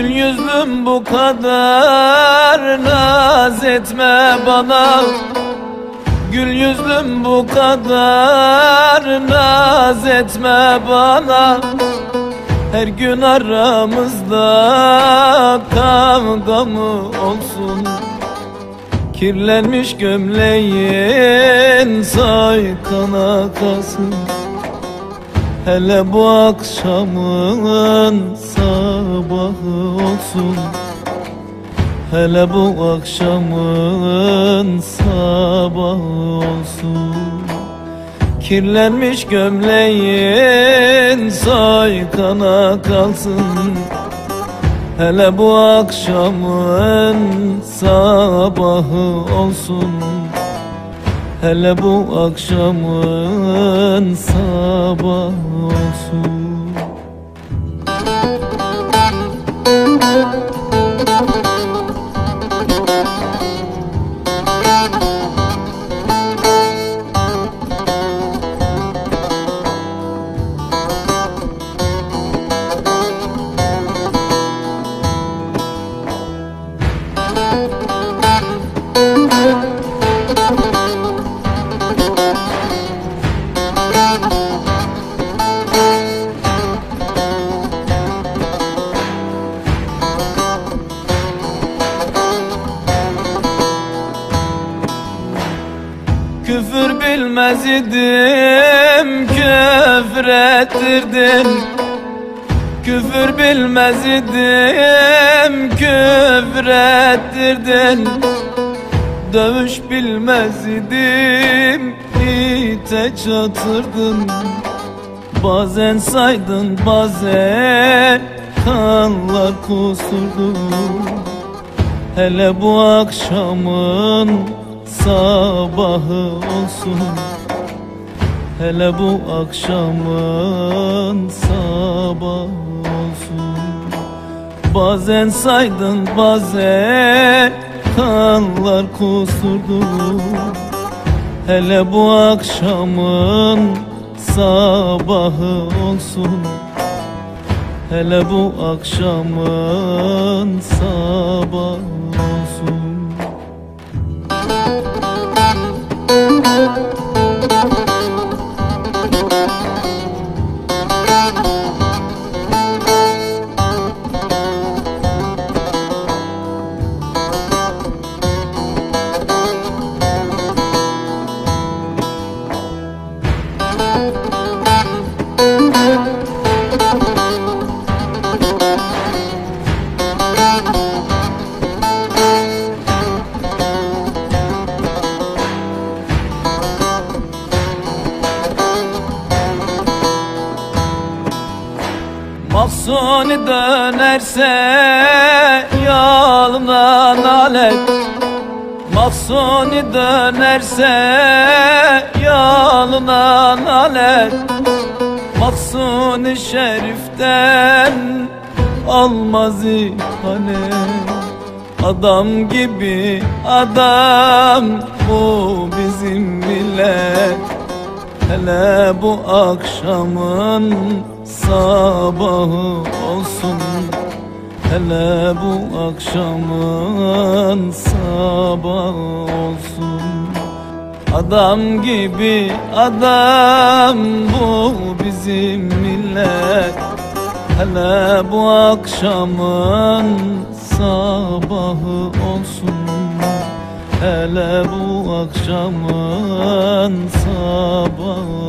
yüzlüm bu kadar naz etme bana. Gül yüzlüm bu kadar naz etme bana. Her gün aramızda kavga mı olsun? Kirlenmiş gömleğin soykana kalsın Hele bu akşamın sabahı olsun. Hele bu akşamın sabahı olsun. Kirlenmiş gömleğin soykana kalsın. Hele bu akşamın sabahı olsun Hele bu akşamın sabahı olsun Bilmez idim küfür ettirdin Küfür bilmez idim küfür ettirdin Dövüş bilmez idim ite çatırdın Bazen saydın bazen kanlar kusurdun Hele bu akşamın sabahı olsun Hele bu akşamın sabahı olsun. Bazen saydın bazen kanlar kusurdun Hele bu akşamın sabahı olsun. Hele bu akşamın sabahı olsun Mahsuni dönerse yoluna nalet Mahsuni dönerse yoluna nalet Mahsuni şeriften olmaz ihanet Adam gibi adam bu bizim millet. Hele bu akşamın sabahı olsun Hele bu akşamın sabahı olsun. Adam gibi adam bu bizim millet. Hele bu akşamın sabahı olsun Hele bu akşamın sabahı